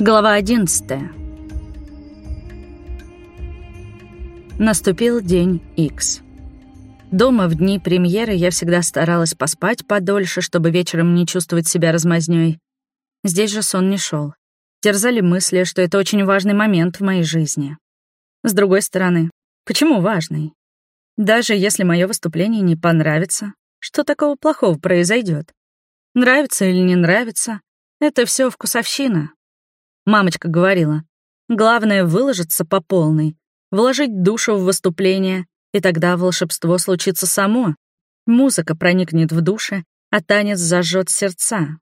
Глава 11 Наступил день X. Дома в дни премьеры я всегда старалась поспать подольше, чтобы вечером не чувствовать себя размазнёй. Здесь же сон не шел. Терзали мысли, что это очень важный момент в моей жизни. С другой стороны, почему важный? Даже если мое выступление не понравится, что такого плохого произойдет? Нравится или не нравится, это все вкусовщина. Мамочка говорила, главное — выложиться по полной, вложить душу в выступление, и тогда волшебство случится само. Музыка проникнет в душе, а танец зажжет сердца.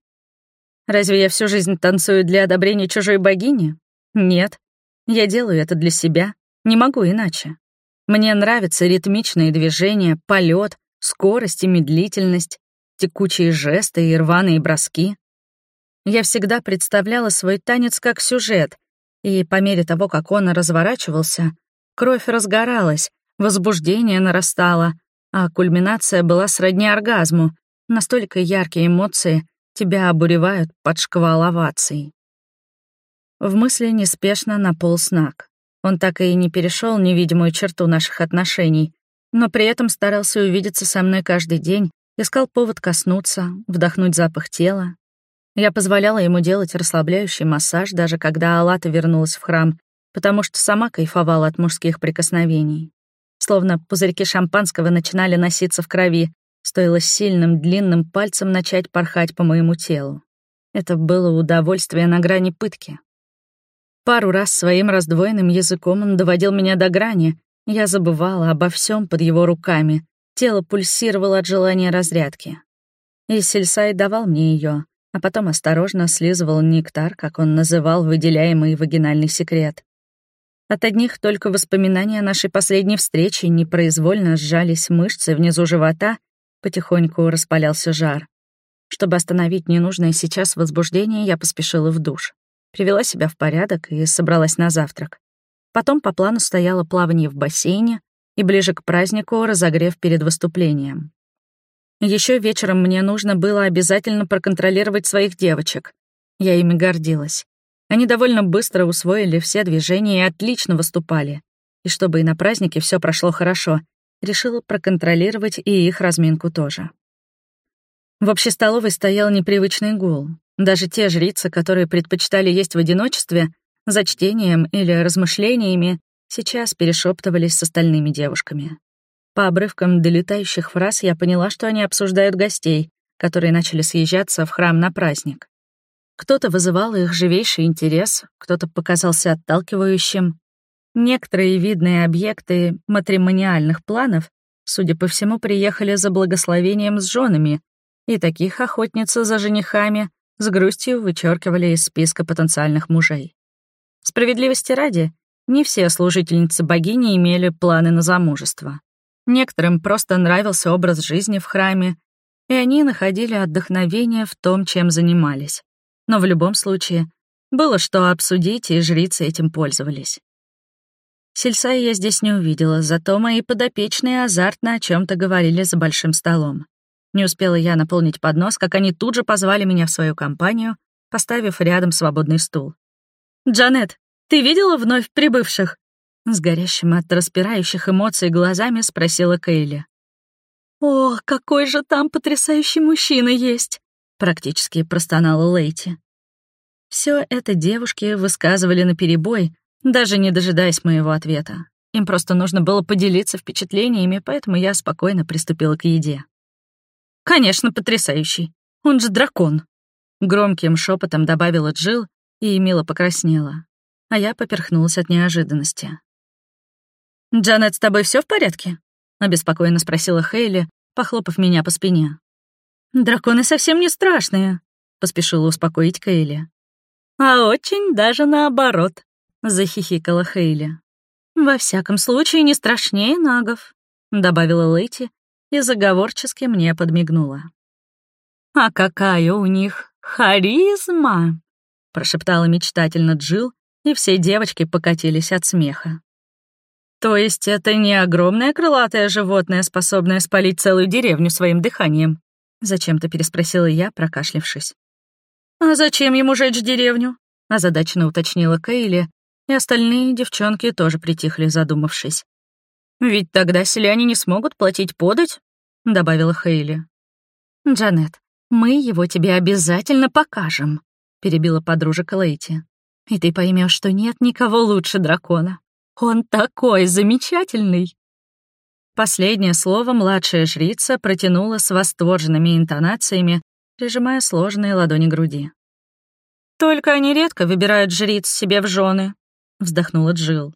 Разве я всю жизнь танцую для одобрения чужой богини? Нет. Я делаю это для себя, не могу иначе. Мне нравятся ритмичные движения, полет, скорость и медлительность, текучие жесты и рваные броски. Я всегда представляла свой танец как сюжет, и по мере того, как он разворачивался, кровь разгоралась, возбуждение нарастало, а кульминация была сродни оргазму. Настолько яркие эмоции тебя обуревают под шквал оваций. В мысли неспешно наполз Нак. Он так и не перешел невидимую черту наших отношений, но при этом старался увидеться со мной каждый день, искал повод коснуться, вдохнуть запах тела, я позволяла ему делать расслабляющий массаж, даже когда Алата вернулась в храм, потому что сама кайфовала от мужских прикосновений. Словно пузырьки шампанского начинали носиться в крови, стоило сильным длинным пальцем начать порхать по моему телу. Это было удовольствие на грани пытки. Пару раз своим раздвоенным языком он доводил меня до грани, я забывала обо всем под его руками, тело пульсировало от желания разрядки. И Сельсай давал мне ее, а потом осторожно слизывал нектар, как он называл выделяемый вагинальный секрет. От одних только воспоминаний о нашей последней встрече непроизвольно сжались мышцы внизу живота, потихоньку распалялся жар. Чтобы остановить ненужное сейчас возбуждение, я поспешила в душ. Привела себя в порядок и собралась на завтрак. Потом по плану стояло плавание в бассейне и ближе к празднику разогрев перед выступлением. Еще вечером мне нужно было обязательно проконтролировать своих девочек. Я ими гордилась. Они довольно быстро усвоили все движения и отлично выступали. И чтобы и на празднике все прошло хорошо, решила проконтролировать и их разминку тоже. В общей столовой стоял непривычный гул. Даже те жрицы, которые предпочитали есть в одиночестве, за чтением или размышлениями, сейчас перешептывались с остальными девушками. По обрывкам долетающих фраз я поняла, что они обсуждают гостей, которые начали съезжаться в храм на праздник. Кто-то вызывал их живейший интерес, кто-то показался отталкивающим. Некоторые видные объекты матримониальных планов, судя по всему, приехали за благословением с женами, и таких охотницы за женихами с грустью вычеркивали из списка потенциальных мужей. Справедливости ради, не все служительницы богини имели планы на замужество. Некоторым просто нравился образ жизни в храме, и они находили отдохновение в том, чем занимались. Но в любом случае, было что обсудить, и жрицы этим пользовались. Сельсая я здесь не увидела, зато мои подопечные азартно о чем то говорили за большим столом. Не успела я наполнить поднос, как они тут же позвали меня в свою компанию, поставив рядом свободный стул. «Джанет, ты видела вновь прибывших?» С горящим от распирающих эмоций глазами спросила Кейли. «О, какой же там потрясающий мужчина есть!» Практически простонала Лейти. Все это девушки высказывали наперебой, даже не дожидаясь моего ответа. Им просто нужно было поделиться впечатлениями, поэтому я спокойно приступила к еде. «Конечно, потрясающий. Он же дракон!» Громким шепотом добавила Джил и мило покраснела, а я поперхнулась от неожиданности. «Джанет, с тобой все в порядке?» — обеспокоенно спросила Хейли, похлопав меня по спине. «Драконы совсем не страшные», — поспешила успокоить Кейли. «А очень даже наоборот», — захихикала Хейли. «Во всяком случае, не страшнее нагов», — добавила Лейти и заговорчески мне подмигнула. «А какая у них харизма!» — прошептала мечтательно Джил, и все девочки покатились от смеха. То есть это не огромное крылатое животное, способное спалить целую деревню своим дыханием? Зачем-то переспросила я, прокашлявшись. А зачем ему жечь деревню? озадаченно уточнила Кейли, и остальные девчонки тоже притихли, задумавшись. «Ведь тогда селяне не смогут платить подать», — добавила Хейли. «Джанет, мы его тебе обязательно покажем», — перебила подружек Лейти. «И ты поймешь, что нет никого лучше дракона. Он такой замечательный!» Последнее слово младшая жрица протянула с восторженными интонациями, прижимая сложные ладони груди. «Только они редко выбирают жриц себе в жены», — вздохнула Джил.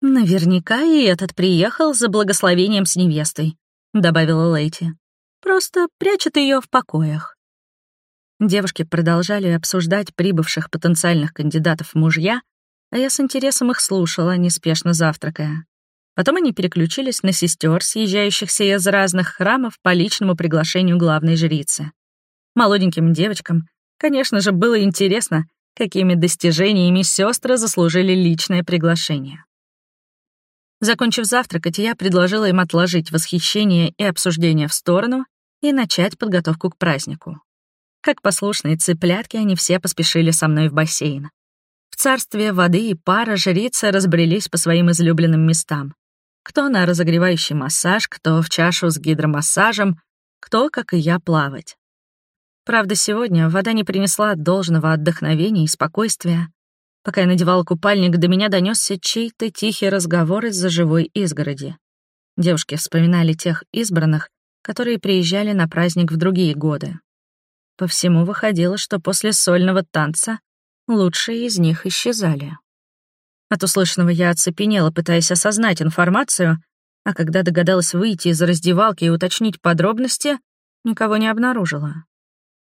«Наверняка и этот приехал за благословением с невестой», — добавила Лейти. «Просто прячет ее в покоях». Девушки продолжали обсуждать прибывших потенциальных кандидатов в мужья, а я с интересом их слушала, неспешно завтракая. Потом они переключились на сестер, съезжающихся из разных храмов по личному приглашению главной жрицы. Молоденьким девочкам, конечно же, было интересно, какими достижениями сестры заслужили личное приглашение. Закончив завтракать, я предложила им отложить восхищение и обсуждение в сторону и начать подготовку к празднику. Как послушные цыплятки, они все поспешили со мной в бассейн. Царстве воды и пара жрицы разбрелись по своим излюбленным местам. Кто на разогревающий массаж, кто в чашу с гидромассажем, кто, как и я, плавать. Правда, сегодня вода не принесла должного отдохновения и спокойствия. Пока я надевала купальник, до меня донесся чей-то тихий разговор из-за живой изгороди. Девушки вспоминали тех избранных, которые приезжали на праздник в другие годы. По всему выходило, что после сольного танца лучшие из них исчезали. От услышанного я оцепенела, пытаясь осознать информацию, а когда догадалась выйти из раздевалки и уточнить подробности, никого не обнаружила.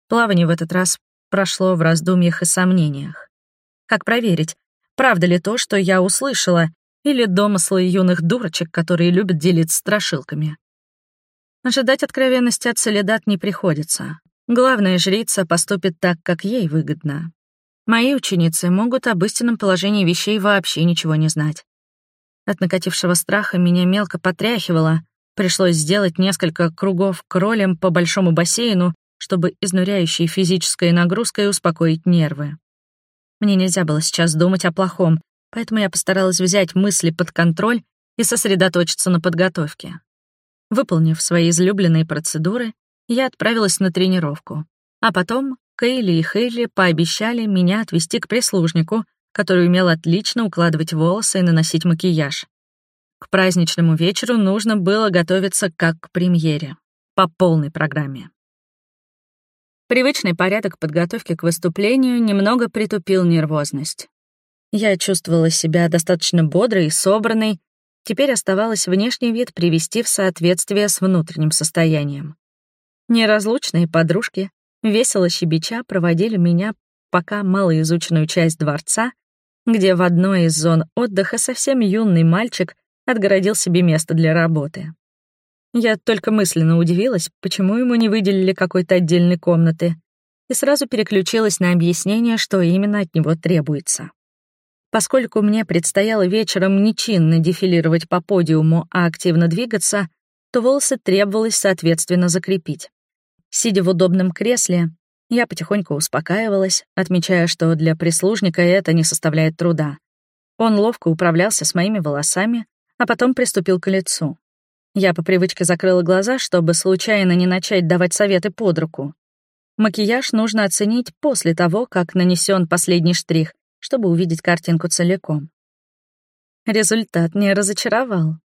Плавание в этот раз прошло в раздумьях и сомнениях. Как проверить, правда ли то, что я услышала, или домыслы юных дурочек, которые любят делиться страшилками? Ожидать откровенности от Солидат не приходится. Главная жрица поступит так, как ей выгодно. Мои ученицы могут об истинном положении вещей вообще ничего не знать. От накатившего страха меня мелко потряхивало, пришлось сделать несколько кругов кролем по большому бассейну, чтобы изнуряющей физической нагрузкой успокоить нервы. Мне нельзя было сейчас думать о плохом, поэтому я постаралась взять мысли под контроль и сосредоточиться на подготовке. Выполнив свои излюбленные процедуры, я отправилась на тренировку, а потом Кейли и Хейли пообещали меня отвезти к прислужнику, который умел отлично укладывать волосы и наносить макияж. К праздничному вечеру нужно было готовиться как к премьере, по полной программе. Привычный порядок подготовки к выступлению немного притупил нервозность. Я чувствовала себя достаточно бодрой и собранной, теперь оставалось внешний вид привести в соответствие с внутренним состоянием. Неразлучные подружки весело щебеча проводили меня пока малоизученную часть дворца, где в одной из зон отдыха совсем юный мальчик отгородил себе место для работы. Я только мысленно удивилась, почему ему не выделили какой-то отдельной комнаты, и сразу переключилась на объяснение, что именно от него требуется. Поскольку мне предстояло вечером не чинно дефилировать по подиуму, а активно двигаться, то волосы требовалось соответственно закрепить. Сидя в удобном кресле, я потихоньку успокаивалась, отмечая, что для прислужника это не составляет труда. Он ловко управлялся с моими волосами, а потом приступил к лицу. Я по привычке закрыла глаза, чтобы случайно не начать давать советы под руку. Макияж нужно оценить после того, как нанесен последний штрих, чтобы увидеть картинку целиком. Результат не разочаровал.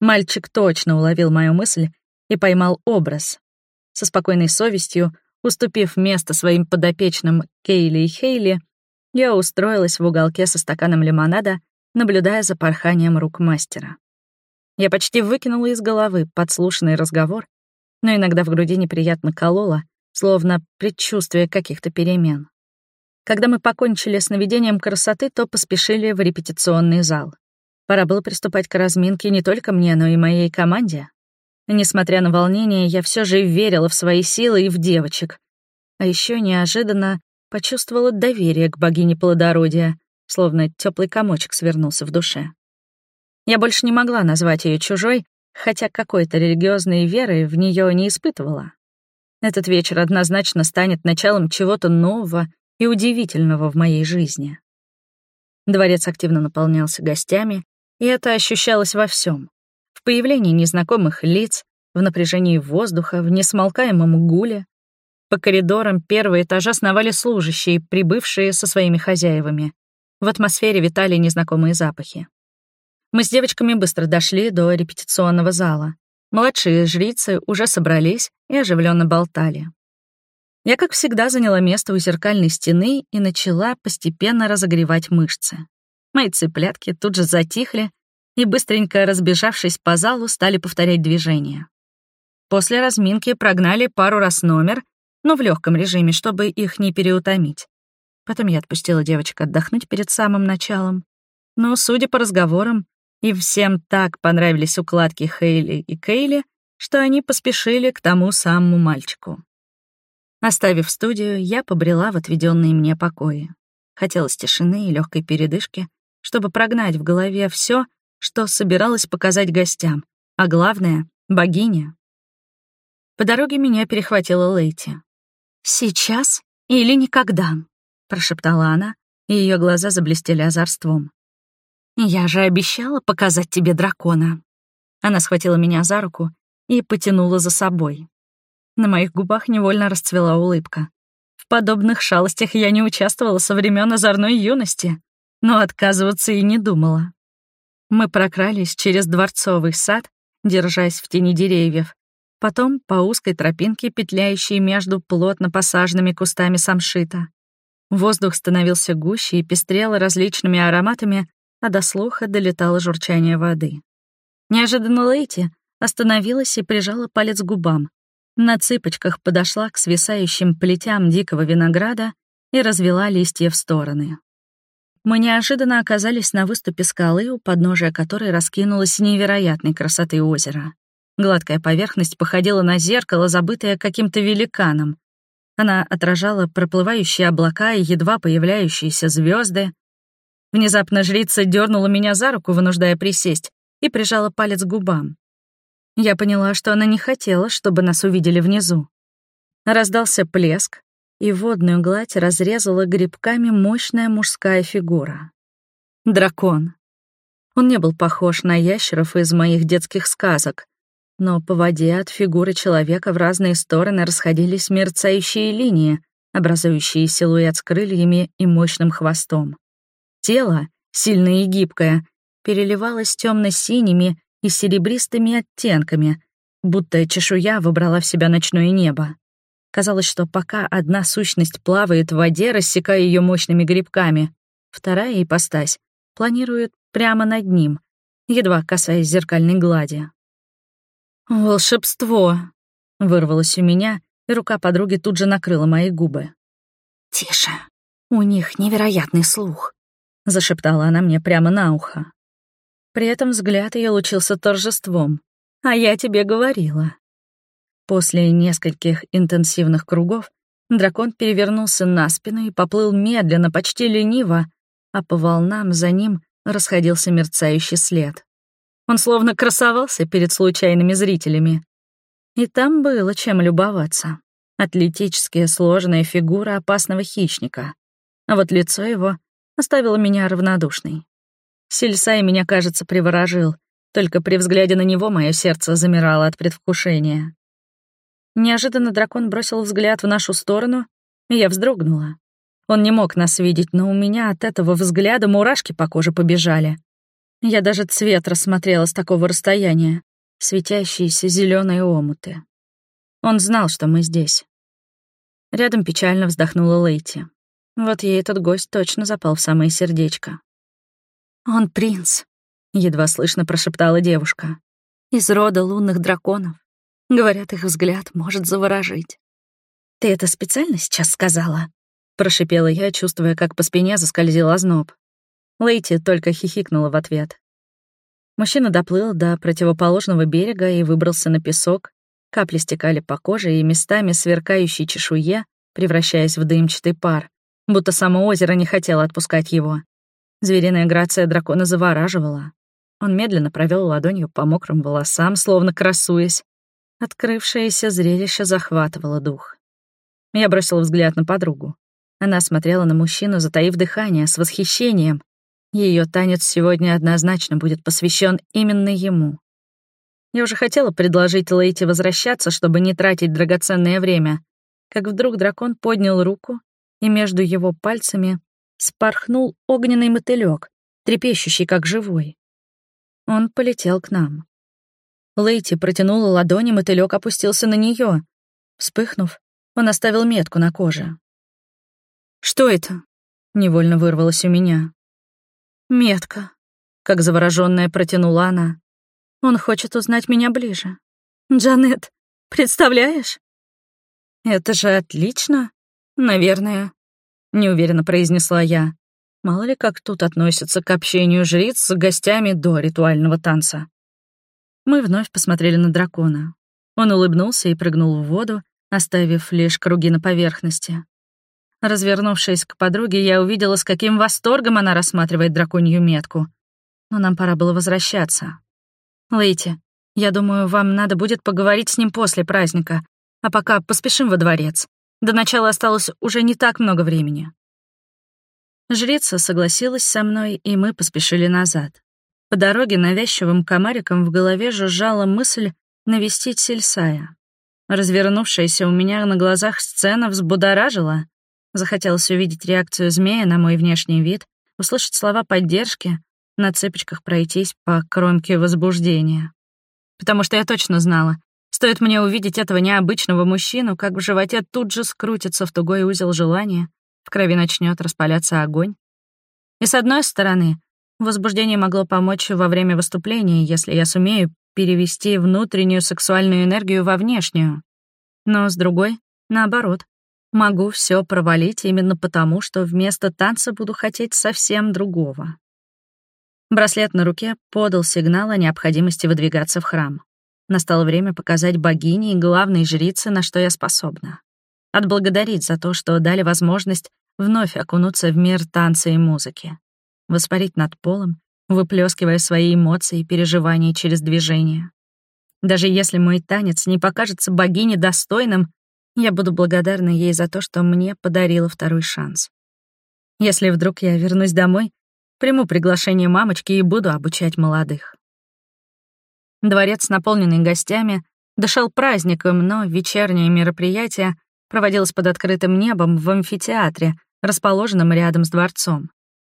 Мальчик точно уловил мою мысль и поймал образ, со спокойной совестью, уступив место своим подопечным Кейли и Хейли, я устроилась в уголке со стаканом лимонада, наблюдая за порханием рук мастера. Я почти выкинула из головы подслушанный разговор, но иногда в груди неприятно кололо, словно предчувствие каких-то перемен. Когда мы покончили с наведением красоты, то поспешили в репетиционный зал. Пора было приступать к разминке не только мне, но и моей команде. Несмотря на волнение, я все же верила в свои силы и в девочек. А еще неожиданно почувствовала доверие к богине плодородия, словно теплый комочек свернулся в душе. Я больше не могла назвать ее чужой, хотя какой-то религиозной веры в нее не испытывала. Этот вечер однозначно станет началом чего-то нового и удивительного в моей жизни. Дворец активно наполнялся гостями, и это ощущалось во всем: В появлении незнакомых лиц, в напряжении воздуха, в несмолкаемом гуле. По коридорам первого этажа сновали служащие, прибывшие со своими хозяевами. В атмосфере витали незнакомые запахи. Мы с девочками быстро дошли до репетиционного зала. Младшие жрицы уже собрались и оживленно болтали. Я, как всегда, заняла место у зеркальной стены и начала постепенно разогревать мышцы. Мои цыплятки тут же затихли и, быстренько разбежавшись по залу, стали повторять движения. После разминки прогнали пару раз номер, но в легком режиме, чтобы их не переутомить. Потом я отпустила девочек отдохнуть перед самым началом. Но, судя по разговорам, и всем так понравились укладки Хейли и Кейли, что они поспешили к тому самому мальчику. Оставив студию, я побрела в отведенные мне покои. Хотелось тишины и легкой передышки, чтобы прогнать в голове все, что собиралась показать гостям, а главное — богиня. По дороге меня перехватила Лейти. «Сейчас или никогда?» — прошептала она, и ее глаза заблестели озорством. «Я же обещала показать тебе дракона». Она схватила меня за руку и потянула за собой. На моих губах невольно расцвела улыбка. В подобных шалостях я не участвовала со времен озорной юности, но отказываться и не думала. Мы прокрались через дворцовый сад, держась в тени деревьев, потом по узкой тропинке, петляющей между плотно посаженными кустами самшита. Воздух становился гуще и пестрел различными ароматами, а до слуха долетало журчание воды. Неожиданно Лейти остановилась и прижала палец к губам, на цыпочках подошла к свисающим плетям дикого винограда и развела листья в стороны. Мы неожиданно оказались на выступе скалы, у подножия которой раскинулось невероятной красоты озеро. Гладкая поверхность походила на зеркало, забытое каким-то великаном. Она отражала проплывающие облака и едва появляющиеся звезды. Внезапно жрица дернула меня за руку, вынуждая присесть, и прижала палец к губам. Я поняла, что она не хотела, чтобы нас увидели внизу. Раздался плеск, и водную гладь разрезала грибками мощная мужская фигура. Дракон. Он не был похож на ящеров из моих детских сказок, но по воде от фигуры человека в разные стороны расходились мерцающие линии, образующие силуэт с крыльями и мощным хвостом. Тело, сильное и гибкое, переливалось темно синими и серебристыми оттенками, будто чешуя выбрала в себя ночное небо. Казалось, что пока одна сущность плавает в воде, рассекая ее мощными грибками, вторая ипостась планирует прямо над ним, едва касаясь зеркальной глади. «Волшебство!» — вырвалось у меня, и рука подруги тут же накрыла мои губы. «Тише, у них невероятный слух», — зашептала она мне прямо на ухо. При этом взгляд ее лучился торжеством. «А я тебе говорила». После нескольких интенсивных кругов дракон перевернулся на спину и поплыл медленно, почти лениво, а по волнам за ним расходился мерцающий след. Он словно красовался перед случайными зрителями. И там было чем любоваться. Атлетически сложная фигура опасного хищника. А вот лицо его оставило меня равнодушной. Сельсай меня, кажется, приворожил. Только при взгляде на него мое сердце замирало от предвкушения. Неожиданно дракон бросил взгляд в нашу сторону, и я вздрогнула. Он не мог нас видеть, но у меня от этого взгляда мурашки по коже побежали. Я даже цвет рассмотрела с такого расстояния. Светящиеся зеленые омуты. Он знал, что мы здесь. Рядом печально вздохнула Лейти. Вот ей этот гость точно запал в самое сердечко. «Он принц», — едва слышно прошептала девушка. «Из рода лунных драконов. Говорят, их взгляд может заворожить». «Ты это специально сейчас сказала?» — прошипела я, чувствуя, как по спине заскользил озноб. Лейти только хихикнула в ответ. Мужчина доплыл до противоположного берега и выбрался на песок. Капли стекали по коже и местами сверкающей чешуе, превращаясь в дымчатый пар, будто само озеро не хотело отпускать его. Звериная грация дракона завораживала. Он медленно провел ладонью по мокрым волосам, словно красуясь. Открывшееся зрелище захватывало дух. Я бросила взгляд на подругу. Она смотрела на мужчину, затаив дыхание, с восхищением. Ее танец сегодня однозначно будет посвящен именно ему. Я уже хотела предложить Лейте возвращаться, чтобы не тратить драгоценное время, как вдруг дракон поднял руку, и между его пальцами спорхнул огненный мотылек, трепещущий как живой. Он полетел к нам. Лейти протянула ладони, мотылек опустился на нее. Вспыхнув, он оставил метку на коже. «Что это?» — невольно вырвалось у меня. «Метка», — как заворожённая протянула она. «Он хочет узнать меня ближе. Джанет, представляешь?» «Это же отлично, наверное», — неуверенно произнесла я. Мало ли как тут относятся к общению жриц с гостями до ритуального танца. Мы вновь посмотрели на дракона. Он улыбнулся и прыгнул в воду, оставив лишь круги на поверхности. Развернувшись к подруге, я увидела, с каким восторгом она рассматривает драконью метку. Но нам пора было возвращаться. «Лейти, я думаю, вам надо будет поговорить с ним после праздника, а пока поспешим во дворец. До начала осталось уже не так много времени». Жрица согласилась со мной, и мы поспешили назад. По дороге навязчивым комариком в голове жужжала мысль навестить Сельсая. Развернувшаяся у меня на глазах сцена взбудоражила. Захотелось увидеть реакцию змея на мой внешний вид, услышать слова поддержки, на цыпочках пройтись по кромке возбуждения. Потому что я точно знала, стоит мне увидеть этого необычного мужчину, как в животе тут же скрутится в тугой узел желания, в крови начнет распаляться огонь. И с одной стороны, возбуждение могло помочь во время выступления, если я сумею перевести внутреннюю сексуальную энергию во внешнюю. Но с другой, наоборот, Могу все провалить именно потому, что вместо танца буду хотеть совсем другого. Браслет на руке подал сигнал о необходимости выдвигаться в храм. Настало время показать богине и главной жрице, на что я способна. Отблагодарить за то, что дали возможность вновь окунуться в мир танца и музыки. Воспарить над полом, выплескивая свои эмоции и переживания через движение. Даже если мой танец не покажется богине достойным, я буду благодарна ей за то, что мне подарила второй шанс. Если вдруг я вернусь домой, приму приглашение мамочки и буду обучать молодых. Дворец, наполненный гостями, дышал праздником, но вечернее мероприятие проводилось под открытым небом в амфитеатре, расположенном рядом с дворцом.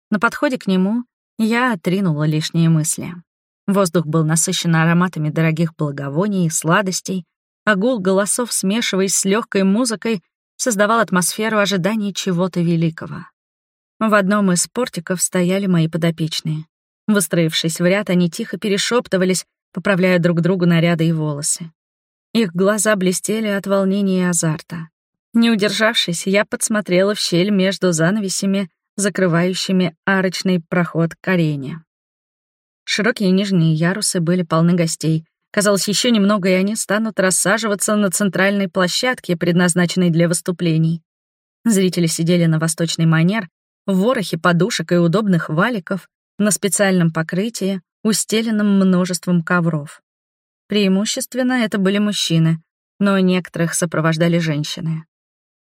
На подходе к нему я отринула лишние мысли. Воздух был насыщен ароматами дорогих благовоний и сладостей, а гул голосов, смешиваясь с легкой музыкой, создавал атмосферу ожидания чего-то великого. В одном из портиков стояли мои подопечные. Выстроившись в ряд, они тихо перешептывались, поправляя друг другу наряды и волосы. Их глаза блестели от волнения и азарта. Не удержавшись, я подсмотрела в щель между занавесями, закрывающими арочный проход к арене. Широкие нижние ярусы были полны гостей, Казалось, еще немного, и они станут рассаживаться на центральной площадке, предназначенной для выступлений. Зрители сидели на восточный манер, в ворохе подушек и удобных валиков, на специальном покрытии, устеленном множеством ковров. Преимущественно это были мужчины, но некоторых сопровождали женщины.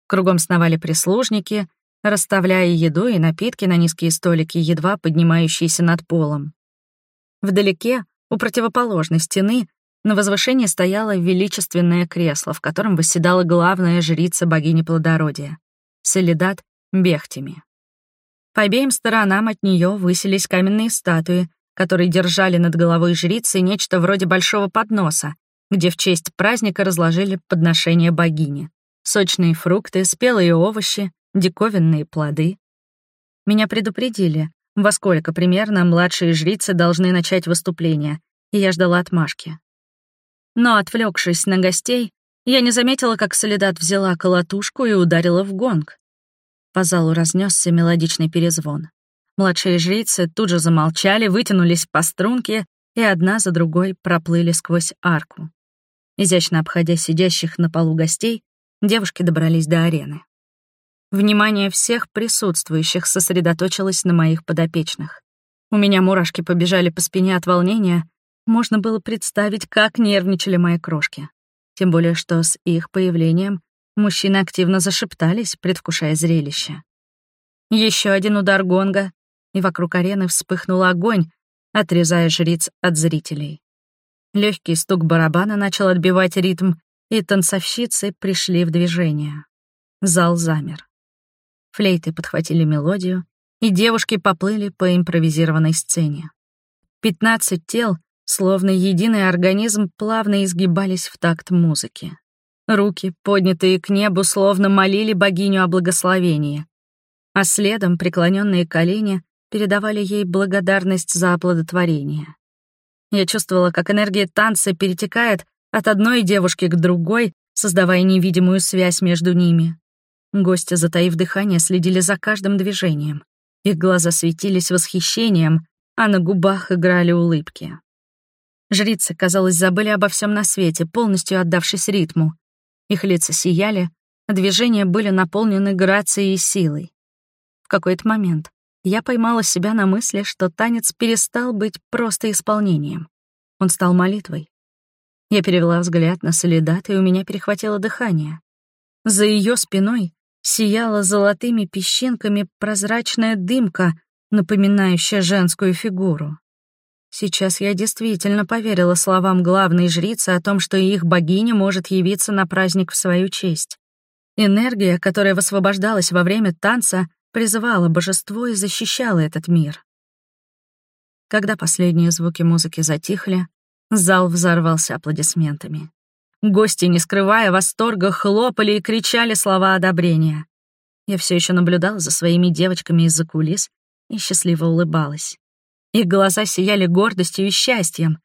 Кругом сновали прислужники, расставляя еду и напитки на низкие столики, едва поднимающиеся над полом. Вдалеке, у противоположной стены, на возвышении стояло величественное кресло, в котором восседала главная жрица богини плодородия — Солидат Бехтими. По обеим сторонам от нее высились каменные статуи, которые держали над головой жрицы нечто вроде большого подноса, где в честь праздника разложили подношения богини. Сочные фрукты, спелые овощи, диковинные плоды. Меня предупредили, во сколько примерно младшие жрицы должны начать выступление, и я ждала отмашки. Но, отвлекшись на гостей, я не заметила, как Солидат взяла колотушку и ударила в гонг. По залу разнесся мелодичный перезвон. Младшие жрицы тут же замолчали, вытянулись по струнке и одна за другой проплыли сквозь арку. Изящно обходя сидящих на полу гостей, девушки добрались до арены. Внимание всех присутствующих сосредоточилось на моих подопечных. У меня мурашки побежали по спине от волнения, можно было представить, как нервничали мои крошки. Тем более, что с их появлением Мужчины активно зашептались, предвкушая зрелище. Еще один удар гонга, и вокруг арены вспыхнул огонь, отрезая жриц от зрителей. Легкий стук барабана начал отбивать ритм, и танцовщицы пришли в движение. Зал замер. Флейты подхватили мелодию, и девушки поплыли по импровизированной сцене. Пятнадцать тел, словно единый организм, плавно изгибались в такт музыки. Руки, поднятые к небу, словно молили богиню о благословении, а следом преклоненные колени передавали ей благодарность за оплодотворение. Я чувствовала, как энергия танца перетекает от одной девушки к другой, создавая невидимую связь между ними. Гости, затаив дыхание, следили за каждым движением. Их глаза светились восхищением, а на губах играли улыбки. Жрицы, казалось, забыли обо всем на свете, полностью отдавшись ритму. Их лица сияли, а движения были наполнены грацией и силой. В какой-то момент я поймала себя на мысли, что танец перестал быть просто исполнением. Он стал молитвой. Я перевела взгляд на Солидат, и у меня перехватило дыхание. За ее спиной сияла золотыми песчинками прозрачная дымка, напоминающая женскую фигуру. Сейчас я действительно поверила словам главной жрицы о том, что их богиня может явиться на праздник в свою честь. Энергия, которая высвобождалась во время танца, призывала божество и защищала этот мир. Когда последние звуки музыки затихли, зал взорвался аплодисментами. Гости, не скрывая восторга, хлопали и кричали слова одобрения. Я все еще наблюдала за своими девочками из-за кулис и счастливо улыбалась. Их глаза сияли гордостью и счастьем.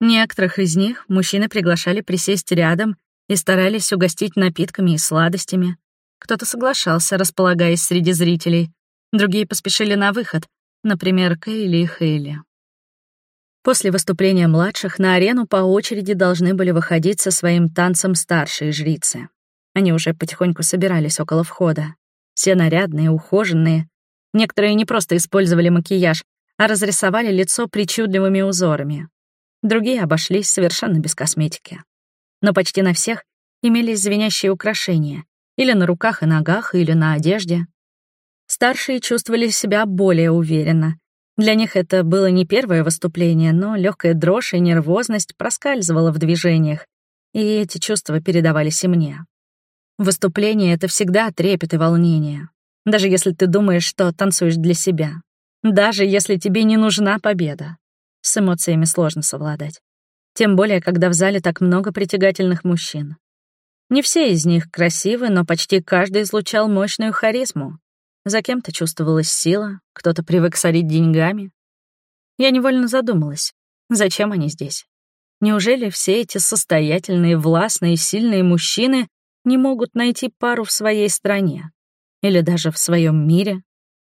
Некоторых из них мужчины приглашали присесть рядом и старались угостить напитками и сладостями. Кто-то соглашался, располагаясь среди зрителей. Другие поспешили на выход, например, Кейли и Хейли. После выступления младших на арену по очереди должны были выходить со своим танцем старшие жрицы. Они уже потихоньку собирались около входа. Все нарядные, ухоженные. Некоторые не просто использовали макияж, а разрисовали лицо причудливыми узорами. Другие обошлись совершенно без косметики. Но почти на всех имелись звенящие украшения, или на руках и ногах, или на одежде. Старшие чувствовали себя более уверенно. Для них это было не первое выступление, но легкая дрожь и нервозность проскальзывала в движениях, и эти чувства передавались и мне. Выступление — это всегда трепет и волнение, даже если ты думаешь, что танцуешь для себя, даже если тебе не нужна победа. С эмоциями сложно совладать. Тем более, когда в зале так много притягательных мужчин. Не все из них красивы, но почти каждый излучал мощную харизму. За кем-то чувствовалась сила, кто-то привык сорить деньгами. Я невольно задумалась, зачем они здесь? Неужели все эти состоятельные, властные, сильные мужчины не могут найти пару в своей стране? Или даже в своем мире?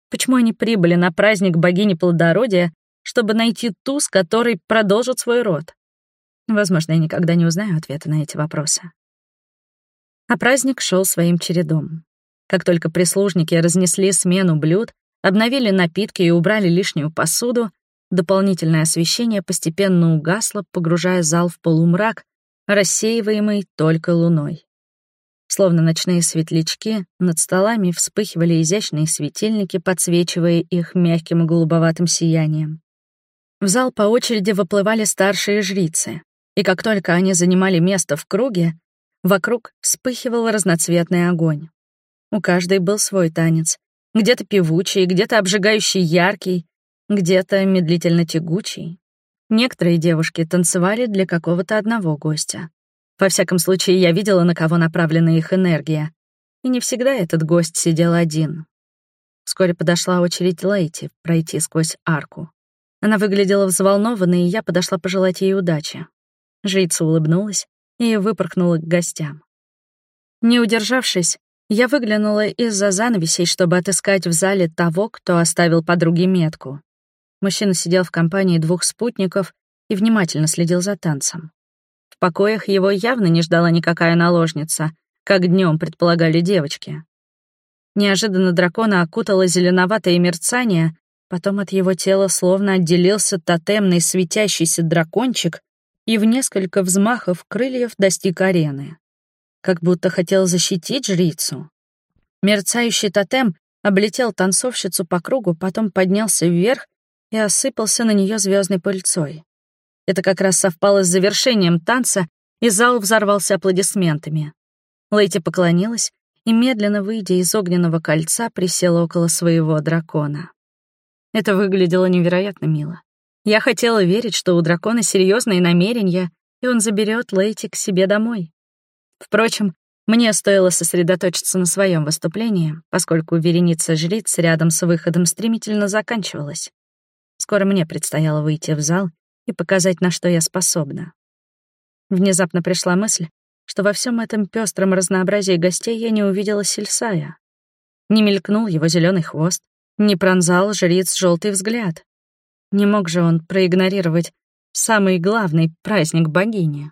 Почему они прибыли на праздник богини плодородия, чтобы найти ту, с которой продолжат свой род? Возможно, я никогда не узнаю ответа на эти вопросы. А праздник шел своим чередом. Как только прислужники разнесли смену блюд, обновили напитки и убрали лишнюю посуду, дополнительное освещение постепенно угасло, погружая зал в полумрак, рассеиваемый только луной. Словно ночные светлячки, над столами вспыхивали изящные светильники, подсвечивая их мягким голубоватым сиянием. В зал по очереди выплывали старшие жрицы, и как только они занимали место в круге, Вокруг вспыхивал разноцветный огонь. У каждой был свой танец. Где-то певучий, где-то обжигающий яркий, где-то медлительно тягучий. Некоторые девушки танцевали для какого-то одного гостя. Во всяком случае, я видела, на кого направлена их энергия. И не всегда этот гость сидел один. Вскоре подошла очередь Лейти пройти сквозь арку. Она выглядела взволнованной, и я подошла пожелать ей удачи. Жрица улыбнулась, и выпорхнула к гостям. Не удержавшись, я выглянула из-за занавесей, чтобы отыскать в зале того, кто оставил подруге метку. Мужчина сидел в компании двух спутников и внимательно следил за танцем. В покоях его явно не ждала никакая наложница, как днем предполагали девочки. Неожиданно дракона окутало зеленоватое мерцание, потом от его тела словно отделился тотемный светящийся дракончик и в несколько взмахов крыльев достиг арены. Как будто хотел защитить жрицу. Мерцающий тотем облетел танцовщицу по кругу, потом поднялся вверх и осыпался на нее звездной пыльцой. Это как раз совпало с завершением танца, и зал взорвался аплодисментами. Лейти поклонилась и, медленно выйдя из огненного кольца, присела около своего дракона. Это выглядело невероятно мило. Я хотела верить, что у дракона серьезные намерения, и он заберет Лейти к себе домой. Впрочем, мне стоило сосредоточиться на своем выступлении, поскольку вереница жриц рядом с выходом стремительно заканчивалась. Скоро мне предстояло выйти в зал и показать, на что я способна. Внезапно пришла мысль, что во всем этом пестром разнообразии гостей я не увидела Сельсая. Не мелькнул его зеленый хвост, не пронзал жриц желтый взгляд. Не мог же он проигнорировать самый главный праздник богини.